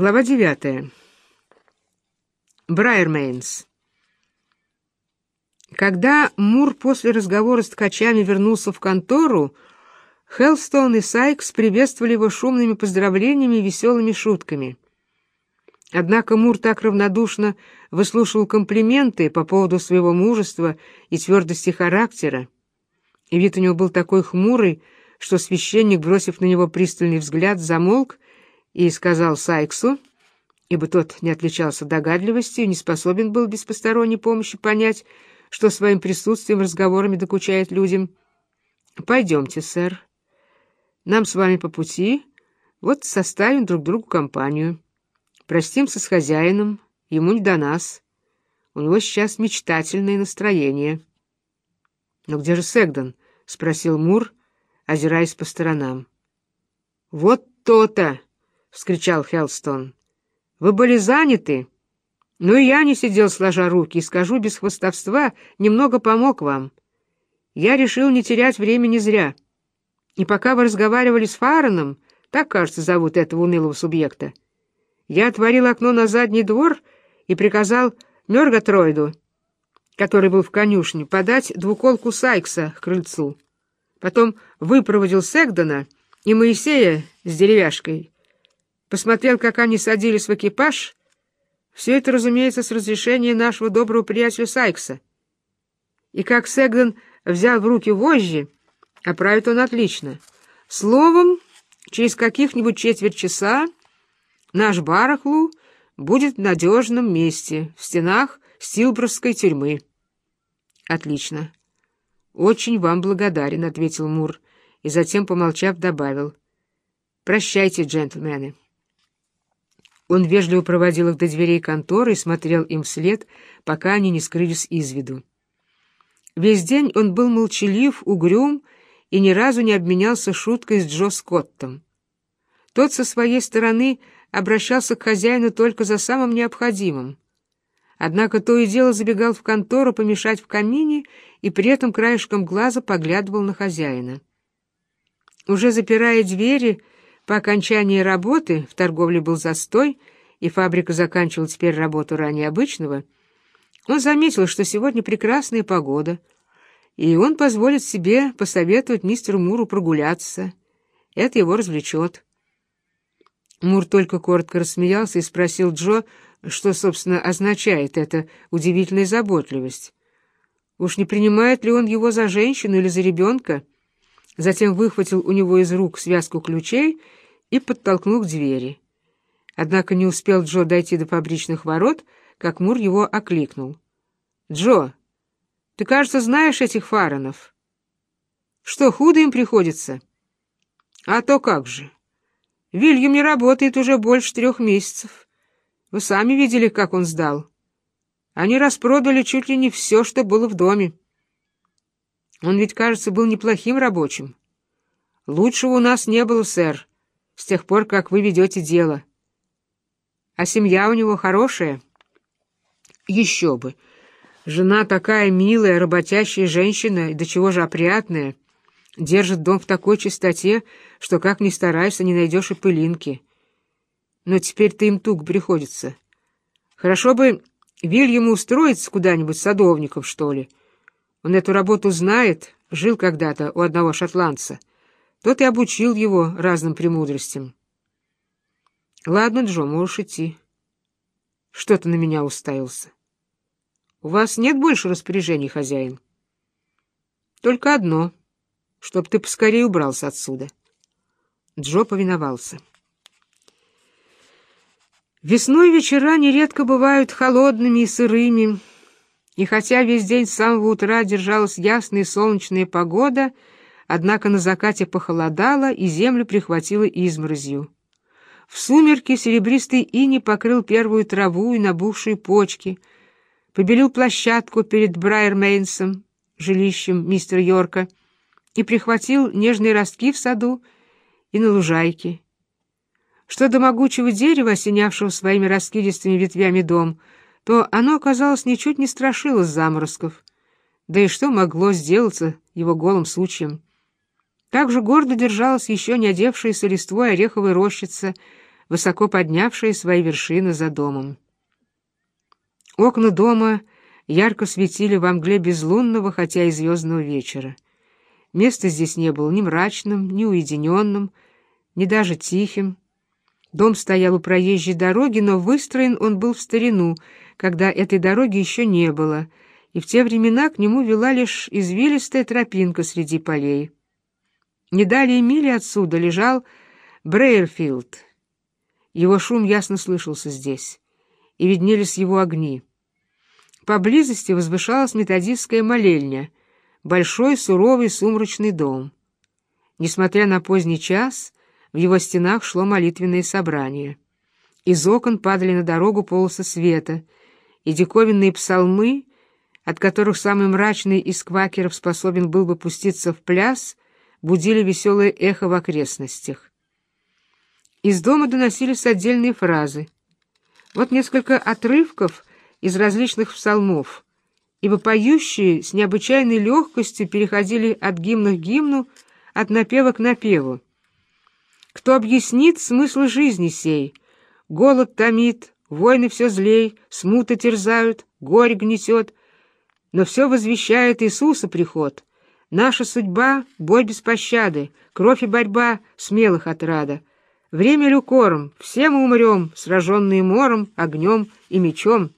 Глава девятая. Брайермейнс. Когда Мур после разговора с ткачами вернулся в контору, Хелстон и Сайкс приветствовали его шумными поздравлениями и веселыми шутками. Однако Мур так равнодушно выслушивал комплименты по поводу своего мужества и твердости характера, и вид у него был такой хмурый, что священник, бросив на него пристальный взгляд, замолк и сказал Сайксу, ибо тот не отличался догадливостью и не способен был без посторонней помощи понять, что своим присутствием разговорами докучает людям. «Пойдемте, сэр. Нам с вами по пути. Вот составим друг другу компанию. Простимся с хозяином, ему не до нас. У него сейчас мечтательное настроение». «Но где же Сэгдон?» — спросил Мур, озираясь по сторонам. «Вот то-то!» — вскричал Хелстон. «Вы были заняты, но и я не сидел сложа руки, и, скажу без хвостовства, немного помог вам. Я решил не терять времени зря. И пока вы разговаривали с Фараном, так, кажется, зовут этого унылого субъекта, я отворил окно на задний двор и приказал Мерготроиду, который был в конюшне, подать двуколку Сайкса к крыльцу. Потом выпроводил Сегдона и Моисея с деревяшкой, посмотрел, как они садились в экипаж. Все это, разумеется, с разрешения нашего доброго приятеля Сайкса. И как Сегдон взял в руки вожжи, оправит он отлично. Словом, через каких-нибудь четверть часа наш барахлу будет в надежном месте, в стенах Стилбровской тюрьмы. Отлично. Очень вам благодарен, — ответил Мур, и затем, помолчав, добавил. Прощайте, джентльмены. Он вежливо проводил их до дверей конторы и смотрел им вслед, пока они не скрылись из виду. Весь день он был молчалив, угрюм и ни разу не обменялся шуткой с Джо Скоттом. Тот со своей стороны обращался к хозяину только за самым необходимым. Однако то и дело забегал в контору помешать в камине и при этом краешком глаза поглядывал на хозяина. Уже запирая двери, по окончании работы в торговле был застой, и фабрика заканчивала теперь работу ранее обычного, он заметил, что сегодня прекрасная погода, и он позволит себе посоветовать мистеру Муру прогуляться. Это его развлечет. Мур только коротко рассмеялся и спросил Джо, что, собственно, означает эта удивительная заботливость. Уж не принимает ли он его за женщину или за ребенка? Затем выхватил у него из рук связку ключей и подтолкнул к двери. Однако не успел Джо дойти до фабричных ворот, как Мур его окликнул. «Джо, ты, кажется, знаешь этих фаронов. Что, худо им приходится?» «А то как же. Вильям не работает уже больше трех месяцев. Вы сами видели, как он сдал. Они распродали чуть ли не все, что было в доме. Он ведь, кажется, был неплохим рабочим. Лучшего у нас не было, сэр, с тех пор, как вы ведете дело. А семья у него хорошая? Еще бы. Жена такая милая, работящая женщина, и до чего же опрятная. Держит дом в такой чистоте, что как ни старайся, не найдешь и пылинки но теперь-то им туго приходится. Хорошо бы Вильяму устроиться куда-нибудь садовником, что ли. Он эту работу знает, жил когда-то у одного шотландца. Тот и обучил его разным премудростям. Ладно, Джо, можешь идти. Что ты на меня уставился? У вас нет больше распоряжений, хозяин? Только одно, чтоб ты поскорее убрался отсюда. Джо повиновался. Весной вечера нередко бывают холодными и сырыми, и хотя весь день с самого утра держалась ясная солнечная погода, однако на закате похолодало, и землю прихватило изморозью. В сумерки серебристый ини покрыл первую траву и набухшие почки, побелил площадку перед Брайермейнсом, жилищем мистера Йорка, и прихватил нежные ростки в саду и на лужайке. Что до могучего дерева, осенявшего своими раскидистыми ветвями дом, то оно, оказалось, ничуть не страшило заморозков. Да и что могло сделаться его голым сучьем? Так же гордо держалась еще не одевшаяся листвой ореховая рощица, высоко поднявшие свои вершины за домом. Окна дома ярко светили во мгле безлунного, хотя и звездного вечера. Место здесь не было ни мрачным, ни уединенным, ни даже тихим. Дом стоял у проезжей дороги, но выстроен он был в старину, когда этой дороги еще не было, и в те времена к нему вела лишь извилистая тропинка среди полей. Не далее мили отсюда лежал Брейерфилд. Его шум ясно слышался здесь, и виднелись его огни. Поблизости возвышалась методистская молельня, большой суровый сумрачный дом. Несмотря на поздний час, в его стенах шло молитвенное собрание. Из окон падали на дорогу полосы света, и диковинные псалмы, от которых самый мрачный из квакеров способен был бы пуститься в пляс, будили веселое эхо в окрестностях. Из дома доносились отдельные фразы. Вот несколько отрывков из различных псалмов, ибо поющие с необычайной легкостью переходили от гимна к гимну, от напева к напеву. Кто объяснит смысл жизни сей? Голод томит, войны все злей, смуты терзают, горе гнетет, но все возвещает Иисуса приход. Наша судьба — бой без пощады, кровь и борьба смелых отрада. Время люкором, все мы умрем, сраженные мором, огнем и мечом.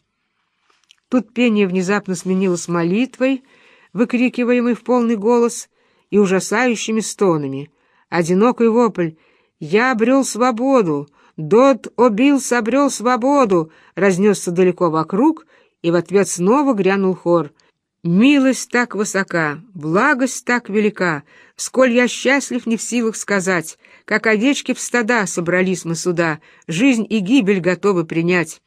Тут пение внезапно сменилось молитвой, выкрикиваемой в полный голос, и ужасающими стонами. Одинокий вопль «Я обрел свободу! Дот Обилс обрел свободу!» разнесся далеко вокруг, и в ответ снова грянул хор. «Милость так высока, благость так велика, сколь я счастлив не в силах сказать, как овечки в стада собрались мы сюда, жизнь и гибель готовы принять».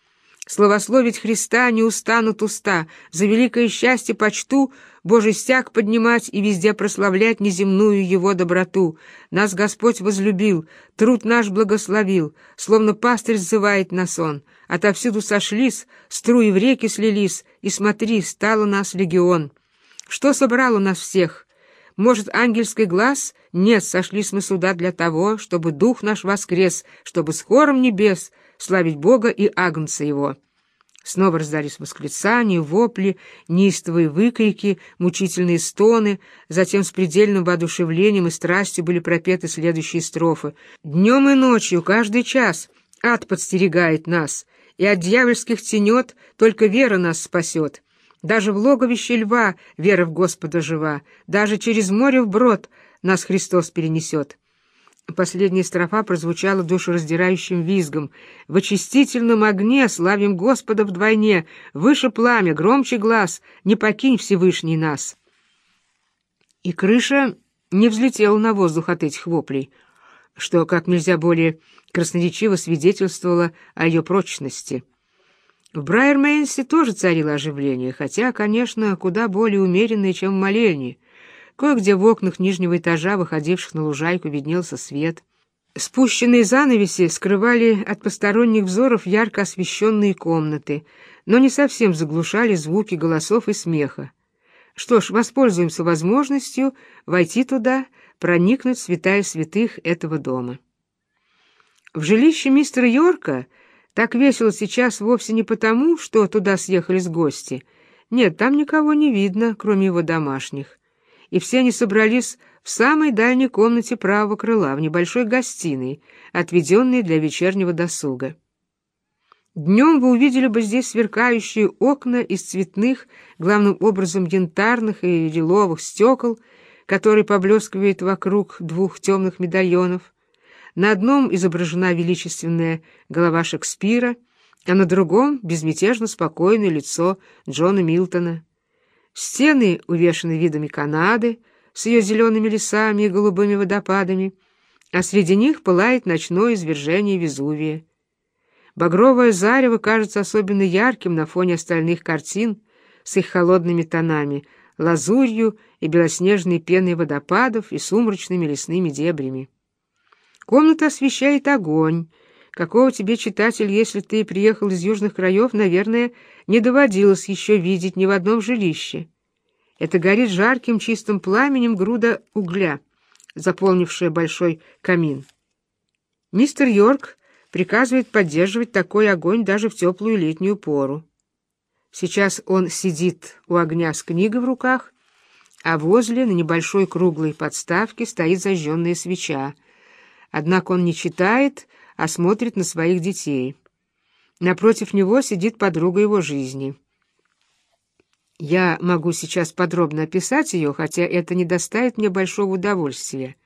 Словословить Христа не устанут уста, за великое счастье почту Божий стяг поднимать и везде прославлять неземную Его доброту. Нас Господь возлюбил, труд наш благословил, словно пастырь зывает на сон. Отовсюду сошлись, струи в реки слились, и смотри, стало нас легион. Что собрало нас всех? Может, ангельский глаз? Нет, сошлись мы сюда для того, чтобы дух наш воскрес, чтобы с хором небес — славить Бога и Агнца Его. Снова раздались восклицания, вопли, неистовые выкрики, мучительные стоны, затем с предельным воодушевлением и страстью были пропеты следующие строфы. «Днем и ночью, каждый час, ад подстерегает нас, и от дьявольских тенет только вера нас спасет. Даже в логовище льва вера в Господа жива, даже через море вброд нас Христос перенесет». Последняя строфа прозвучала душераздирающим визгом. «В очистительном огне славим Господа вдвойне, выше пламя, громче глаз, не покинь Всевышний нас!» И крыша не взлетела на воздух от этих воплей, что как нельзя более красноречиво свидетельствовало о ее прочности. В Брайермейнсе тоже царило оживление, хотя, конечно, куда более умеренное, чем в молельне — Кое-где в окнах нижнего этажа, выходивших на лужайку, виднелся свет. Спущенные занавеси скрывали от посторонних взоров ярко освещенные комнаты, но не совсем заглушали звуки голосов и смеха. Что ж, воспользуемся возможностью войти туда, проникнуть в святая святых этого дома. В жилище мистера Йорка так весело сейчас вовсе не потому, что туда съехались гости. Нет, там никого не видно, кроме его домашних и все они собрались в самой дальней комнате правого крыла, в небольшой гостиной, отведенной для вечернего досуга. Днем вы увидели бы здесь сверкающие окна из цветных, главным образом янтарных и лиловых стекол, которые поблескивают вокруг двух темных медальонов. На одном изображена величественная голова Шекспира, а на другом — безмятежно спокойное лицо Джона Милтона. Стены увешаны видами Канады с ее зелеными лесами и голубыми водопадами, а среди них пылает ночное извержение Везувия. Багровое зарево кажется особенно ярким на фоне остальных картин с их холодными тонами, лазурью и белоснежной пеной водопадов и сумрачными лесными дебрями. Комната освещает огонь, какого тебе, читатель, если ты приехал из южных краев, наверное, не доводилось еще видеть ни в одном жилище. Это горит жарким чистым пламенем груда угля, заполнившая большой камин. Мистер Йорк приказывает поддерживать такой огонь даже в теплую летнюю пору. Сейчас он сидит у огня с книгой в руках, а возле на небольшой круглой подставке стоит зажженная свеча. Однако он не читает, а смотрит на своих детей. Напротив него сидит подруга его жизни. Я могу сейчас подробно описать ее, хотя это не доставит мне большого удовольствия.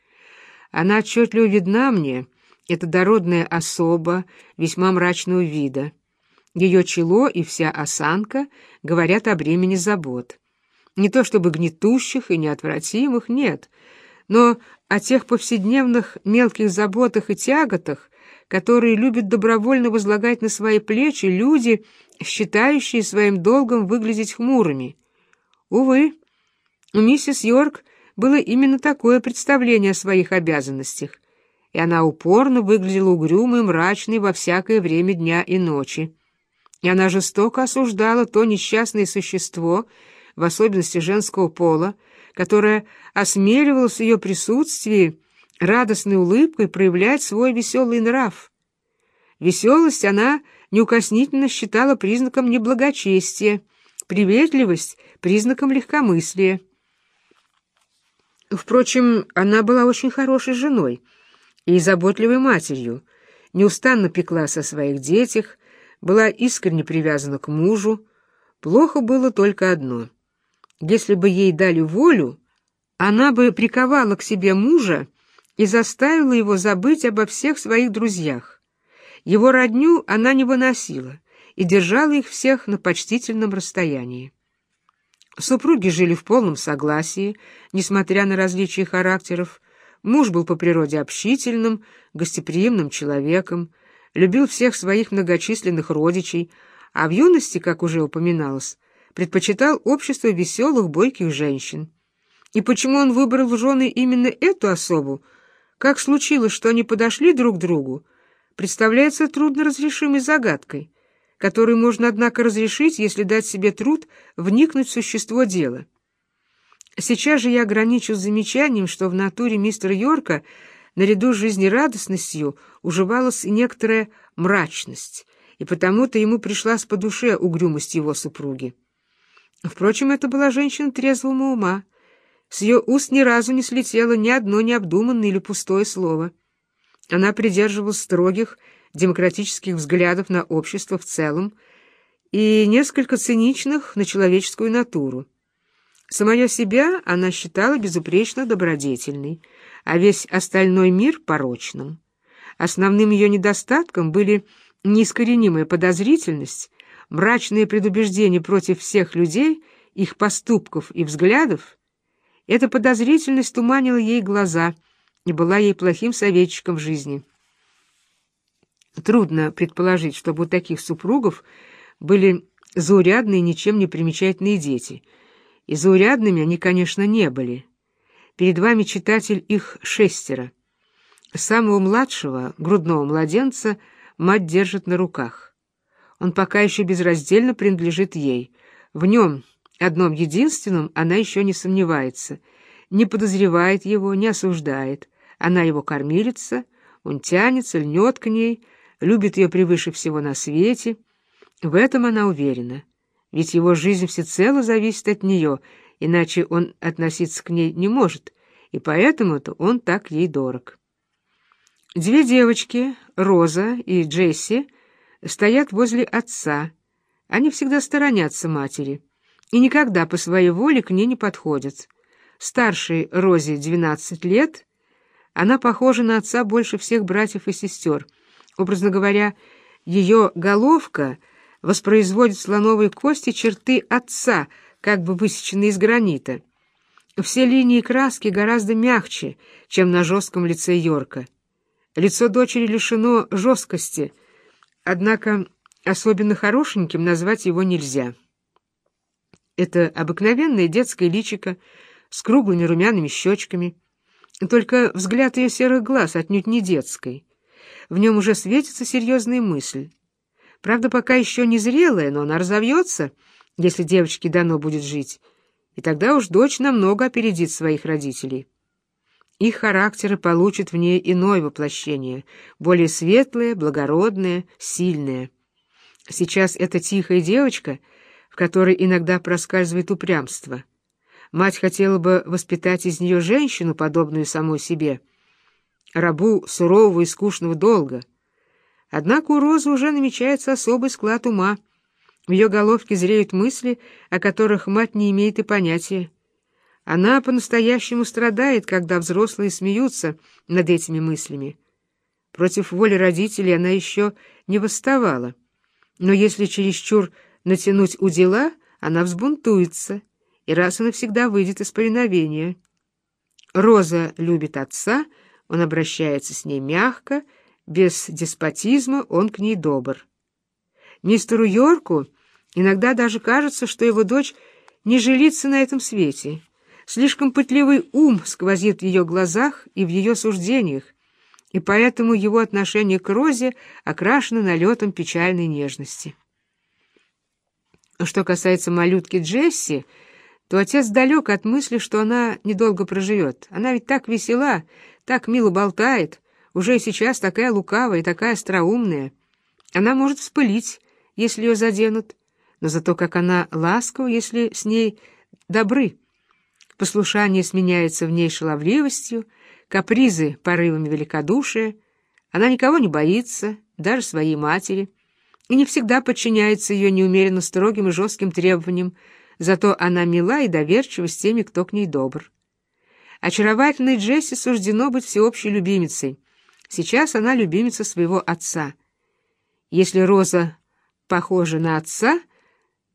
Она отчетливо видна мне, это дородная особа весьма мрачного вида. Ее чело и вся осанка говорят о бремени забот. Не то чтобы гнетущих и неотвратимых, нет, но о тех повседневных мелких заботах и тяготах, которые любят добровольно возлагать на свои плечи люди, считающие своим долгом выглядеть хмурыми. Увы, у миссис Йорк было именно такое представление о своих обязанностях, и она упорно выглядела угрюмой мрачной во всякое время дня и ночи и она жестоко осуждала то несчастное существо, в особенности женского пола, которое осмеливалось в ее присутствии радостной улыбкой проявлять свой веселый нрав. Веселость она неукоснительно считала признаком неблагочестия, приветливость — признаком легкомыслия. Впрочем, она была очень хорошей женой и заботливой матерью, неустанно пеклась о своих детях, была искренне привязана к мужу. Плохо было только одно. Если бы ей дали волю, она бы приковала к себе мужа и заставила его забыть обо всех своих друзьях. Его родню она не выносила и держала их всех на почтительном расстоянии. Супруги жили в полном согласии, несмотря на различия характеров. Муж был по природе общительным, гостеприимным человеком, любил всех своих многочисленных родичей, а в юности, как уже упоминалось, предпочитал общество веселых, бойких женщин. И почему он выбрал в жены именно эту особу, как случилось, что они подошли друг к другу, представляется трудно разрешимой загадкой, которую можно, однако, разрешить, если дать себе труд вникнуть в существо дела. Сейчас же я ограничусь замечанием, что в натуре мистера Йорка наряду с жизнерадостностью уживалась и некоторая мрачность, и потому-то ему пришлась по душе угрюмость его супруги. Впрочем, это была женщина трезвого ума. С ее уст ни разу не слетело ни одно необдуманное или пустое слово. Она придерживалась строгих демократических взглядов на общество в целом и несколько циничных на человеческую натуру. Самое себя она считала безупречно добродетельной, а весь остальной мир — порочным. Основным ее недостатком были неискоренимая подозрительность, мрачные предубеждения против всех людей, их поступков и взглядов. Эта подозрительность туманила ей глаза и была ей плохим советчиком в жизни. Трудно предположить, чтобы у таких супругов были заурядные, ничем не примечательные дети — и заурядными они, конечно, не были. Перед вами, читатель, их шестеро. Самого младшего, грудного младенца, мать держит на руках. Он пока еще безраздельно принадлежит ей. В нем, одном единственном, она еще не сомневается. Не подозревает его, не осуждает. Она его кормилица, он тянется, льнет к ней, любит ее превыше всего на свете. В этом она уверена ведь его жизнь всецело зависит от нее, иначе он относиться к ней не может, и поэтому-то он так ей дорог. Две девочки, Роза и Джесси, стоят возле отца. Они всегда сторонятся матери и никогда по своей воле к ней не подходят. Старшей Розе 12 лет, она похожа на отца больше всех братьев и сестер. Образно говоря, ее головка — воспроизводит слоновой кости черты отца, как бы высеченные из гранита. Все линии краски гораздо мягче, чем на жестком лице Йорка. Лицо дочери лишено жесткости, однако особенно хорошеньким назвать его нельзя. Это обыкновенное детское личико с круглыми румяными щечками, только взгляд ее серых глаз отнюдь не детской. В нем уже светится серьезная мысль. Правда, пока еще не зрелая, но она разовьется, если девочке дано будет жить, и тогда уж дочь намного опередит своих родителей. их характеры получат в ней иное воплощение, более светлое, благородное, сильное. Сейчас эта тихая девочка, которой иногда проскальзывает упрямство. Мать хотела бы воспитать из нее женщину, подобную самой себе, рабу сурового и скучного долга. Однако у Розы уже намечается особый склад ума. В ее головке зреют мысли, о которых мать не имеет и понятия. Она по-настоящему страдает, когда взрослые смеются над этими мыслями. Против воли родителей она еще не восставала. Но если чересчур натянуть у дела, она взбунтуется и раз и навсегда выйдет из повиновения. Роза любит отца, он обращается с ней мягко, без деспотизма он к ней добр. Мистеру Йорку иногда даже кажется, что его дочь не жилится на этом свете — Слишком пытливый ум сквозит в ее глазах и в ее суждениях, и поэтому его отношение к Розе окрашено налетом печальной нежности. Что касается малютки Джесси, то отец далек от мысли, что она недолго проживет. Она ведь так весела, так мило болтает, уже и сейчас такая лукавая и такая остроумная. Она может вспылить, если ее заденут, но зато как она ласкова, если с ней добры. Послушание сменяется в ней шаловливостью, капризы — порывами великодушия. Она никого не боится, даже своей матери, и не всегда подчиняется ее неумеренно строгим и жестким требованиям, зато она мила и доверчива с теми, кто к ней добр. Очаровательной Джесси суждено быть всеобщей любимицей. Сейчас она любимица своего отца. Если Роза похожа на отца,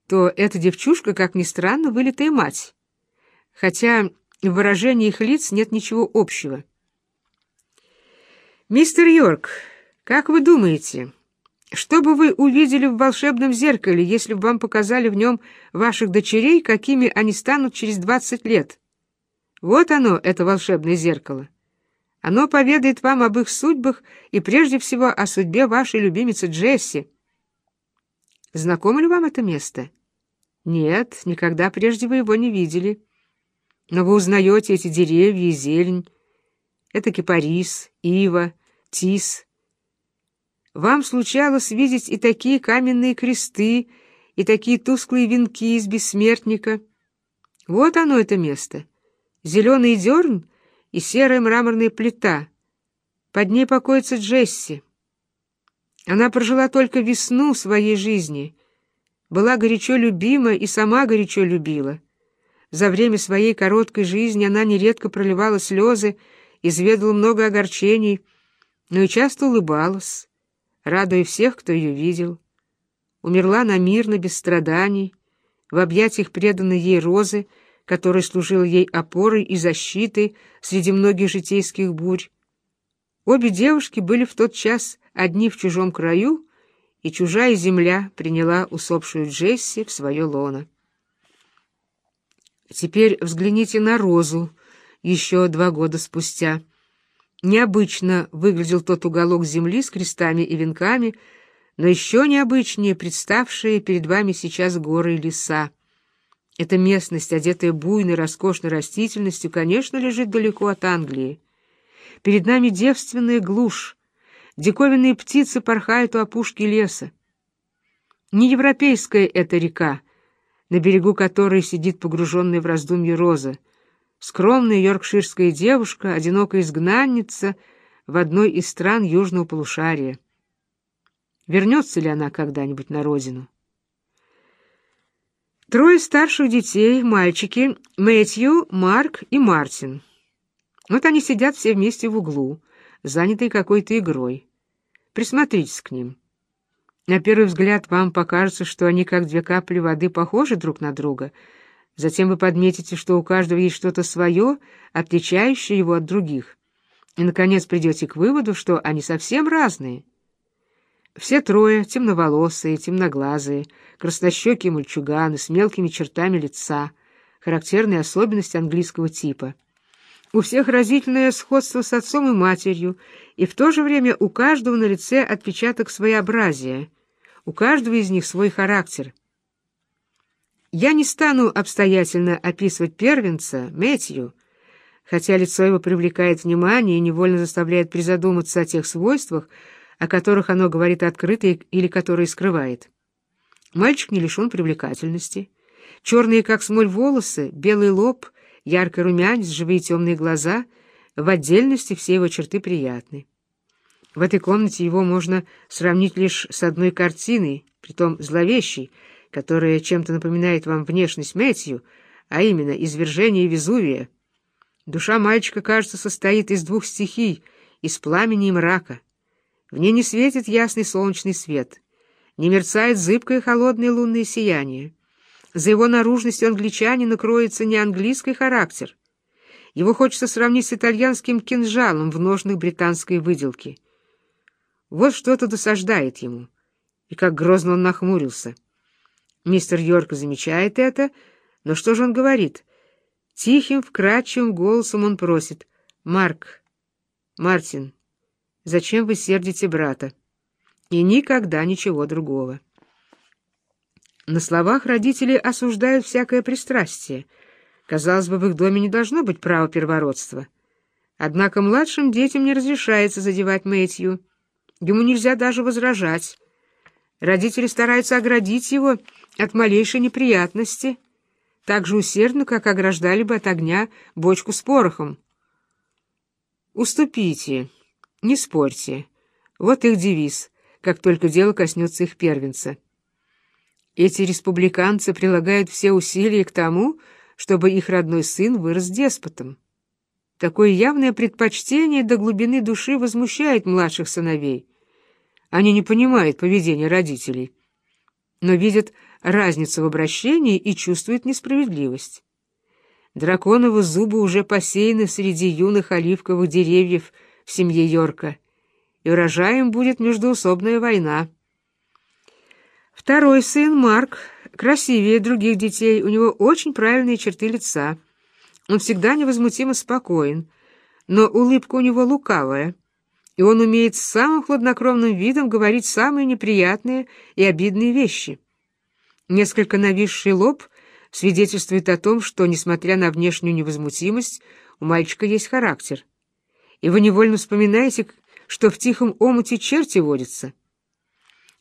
то эта девчушка, как ни странно, вылитая мать хотя в выражении их лиц нет ничего общего. «Мистер Йорк, как вы думаете, что бы вы увидели в волшебном зеркале, если бы вам показали в нем ваших дочерей, какими они станут через двадцать лет? Вот оно, это волшебное зеркало. Оно поведает вам об их судьбах и прежде всего о судьбе вашей любимицы Джесси. Знакомо ли вам это место? Нет, никогда прежде вы его не видели». Но вы узнаете эти деревья и зелень. Это кипарис, ива, тис. Вам случалось видеть и такие каменные кресты, и такие тусклые венки из бессмертника. Вот оно, это место. Зеленый дерн и серая мраморная плита. Под ней покоится Джесси. Она прожила только весну своей жизни, была горячо любима и сама горячо любила. За время своей короткой жизни она нередко проливала слезы, изведала много огорчений, но и часто улыбалась, радуя всех, кто ее видел. Умерла она мирно, без страданий, в объятиях преданной ей розы, которая служила ей опорой и защитой среди многих житейских бурь. Обе девушки были в тот час одни в чужом краю, и чужая земля приняла усопшую Джесси в свое лоно. Теперь взгляните на розу еще два года спустя. Необычно выглядел тот уголок земли с крестами и венками, но еще необычнее представшие перед вами сейчас горы и леса. Эта местность, одетая буйной, роскошной растительностью, конечно, лежит далеко от Англии. Перед нами девственная глушь, диковинные птицы порхают у опушки леса. Не европейская эта река, на берегу которой сидит погруженная в раздумье Роза, скромная йоркширская девушка, одинокая изгнанница в одной из стран южного полушария. Вернется ли она когда-нибудь на родину? Трое старших детей, мальчики, Мэтью, Марк и Мартин. Вот они сидят все вместе в углу, занятые какой-то игрой. Присмотритесь к ним. На первый взгляд вам покажется, что они как две капли воды похожи друг на друга. Затем вы подметите, что у каждого есть что-то свое, отличающее его от других. И, наконец, придете к выводу, что они совсем разные. Все трое темноволосые, темноглазые, краснощекие мальчуганы с мелкими чертами лица, характерные особенности английского типа. У всех разительное сходство с отцом и матерью, и в то же время у каждого на лице отпечаток своеобразия, у каждого из них свой характер. Я не стану обстоятельно описывать первенца, Мэтью, хотя лицо его привлекает внимание и невольно заставляет призадуматься о тех свойствах, о которых оно говорит открыто или которые скрывает. Мальчик не лишен привлекательности. Черные, как смоль, волосы, белый лоб, яркий румянец, живые темные глаза — в отдельности все его черты приятны. В этой комнате его можно сравнить лишь с одной картиной, притом зловещей, которая чем-то напоминает вам внешность Мэтью, а именно извержение Везувия. Душа мальчика, кажется, состоит из двух стихий, из пламени и мрака. В ней не светит ясный солнечный свет, не мерцает зыбкое холодное лунное сияние. За его наружностью англичанина кроется не английский характер. Его хочется сравнить с итальянским кинжалом в ножных британской выделки. Вот что-то досаждает ему, и как грозно он нахмурился. Мистер Йорк замечает это, но что же он говорит? Тихим, вкрадчивым голосом он просит. «Марк, Мартин, зачем вы сердите брата?» И никогда ничего другого. На словах родители осуждают всякое пристрастие. Казалось бы, в их доме не должно быть права первородства. Однако младшим детям не разрешается задевать Мэтью. Ему нельзя даже возражать. Родители стараются оградить его от малейшей неприятности, так же усердно, как ограждали бы от огня бочку с порохом. «Уступите, не спорьте». Вот их девиз, как только дело коснется их первенца. Эти республиканцы прилагают все усилия к тому, чтобы их родной сын вырос деспотом. Такое явное предпочтение до глубины души возмущает младших сыновей. Они не понимают поведения родителей, но видят разницу в обращении и чувствуют несправедливость. Драконовы зубы уже посеяны среди юных оливковых деревьев в семье Йорка, и урожаем будет междоусобная война. Второй сын, Марк, красивее других детей, у него очень правильные черты лица. Он всегда невозмутимо спокоен, но улыбка у него лукавая — и он умеет с самым хладнокровным видом говорить самые неприятные и обидные вещи. Несколько нависший лоб свидетельствует о том, что, несмотря на внешнюю невозмутимость, у мальчика есть характер. И вы невольно вспоминаете, что в тихом омуте черти водятся.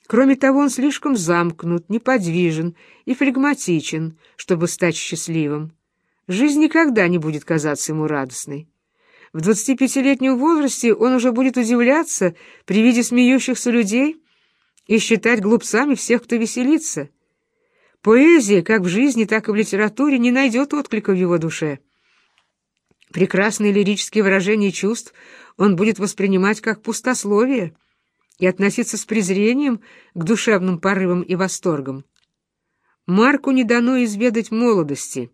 Кроме того, он слишком замкнут, неподвижен и флегматичен, чтобы стать счастливым. Жизнь никогда не будет казаться ему радостной. В 25-летнем возрасте он уже будет удивляться при виде смеющихся людей и считать глупцами всех, кто веселится. Поэзия, как в жизни, так и в литературе, не найдет отклика в его душе. Прекрасные лирические выражения чувств он будет воспринимать как пустословие и относиться с презрением к душевным порывам и восторгам. Марку не дано изведать молодости.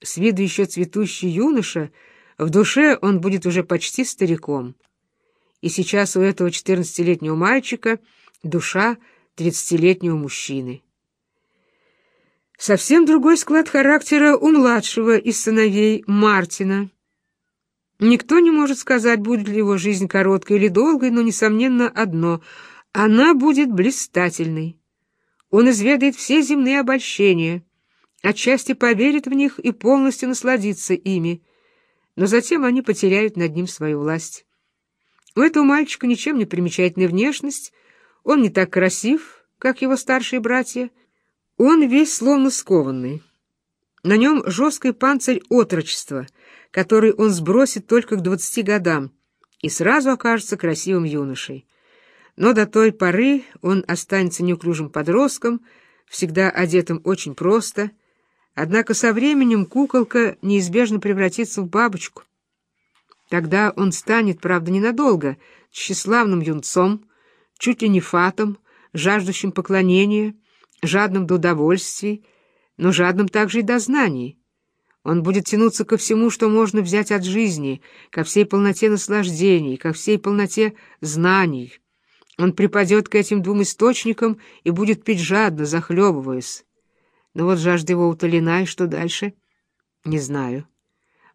С виду еще цветущий юноша — в душе он будет уже почти стариком. И сейчас у этого четырнадцатилетнего мальчика душа тридцатилетнего мужчины. Совсем другой склад характера у младшего из сыновей Мартина. Никто не может сказать, будет ли его жизнь короткой или долгой, но, несомненно, одно — она будет блистательной. Он изведает все земные обольщения, отчасти поверит в них и полностью насладится ими но затем они потеряют над ним свою власть. У этого мальчика ничем не примечательная внешность, он не так красив, как его старшие братья, он весь словно скованный. На нем жесткий панцирь отрочества, который он сбросит только к двадцати годам, и сразу окажется красивым юношей. Но до той поры он останется неуклюжим подростком, всегда одетым очень просто — Однако со временем куколка неизбежно превратится в бабочку. Тогда он станет, правда, ненадолго, тщеславным юнцом, чуть ли не фатом, жаждущим поклонения, жадным до удовольствий, но жадным также и до знаний. Он будет тянуться ко всему, что можно взять от жизни, ко всей полноте наслаждений, ко всей полноте знаний. Он припадет к этим двум источникам и будет пить жадно, захлебываясь. Но вот жажда его утолена, и что дальше? Не знаю.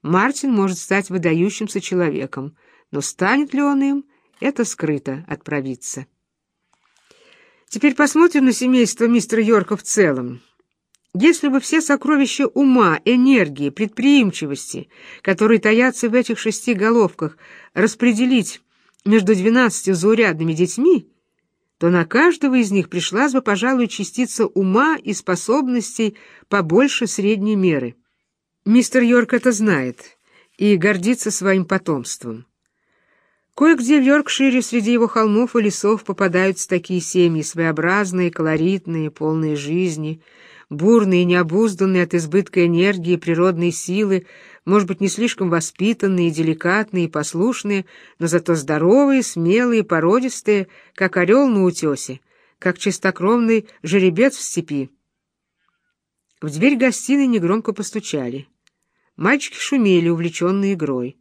Мартин может стать выдающимся человеком, но станет ли он им, это скрыто от провидца. Теперь посмотрим на семейство мистера Йорка в целом. Если бы все сокровища ума, энергии, предприимчивости, которые таятся в этих шести головках, распределить между двенадцатью заурядными детьми, то на каждого из них пришлась бы, пожалуй, частица ума и способностей побольше средней меры. Мистер Йорк это знает и гордится своим потомством. Кое-где в Йоркшире среди его холмов и лесов попадаются такие семьи, своеобразные, колоритные, полные жизни, бурные, необузданные от избытка энергии, природной силы, может быть, не слишком воспитанные, деликатные, послушные, но зато здоровые, смелые, породистые, как орел на утесе, как чистокровный жеребец в степи. В дверь гостиной негромко постучали. Мальчики шумели, увлеченные игрой.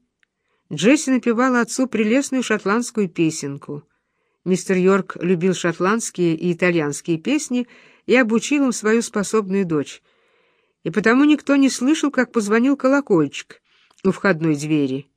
Джесси напевала отцу прелестную шотландскую песенку. Мистер Йорк любил шотландские и итальянские песни и обучил им свою способную дочь — и потому никто не слышал, как позвонил колокольчик у входной двери.